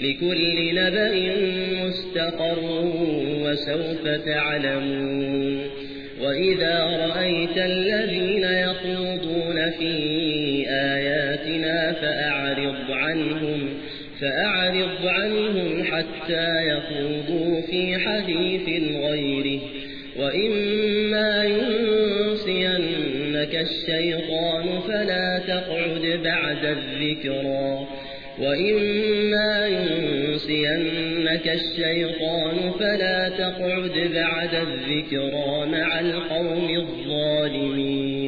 لكل نبأ مستقر وسوف تعلمون. وإذا رأيت الذين يخوضون في آياتنا فأعرض عنهم فأعرض عنهم حتى يخوضوا في حديث غيره. وإما ينسينك الشيطان فلا تقعد بعد الذكرى. وإما ينسينك الشيطان فلا تقعد بعد الذكرى مع القوم الظالمين.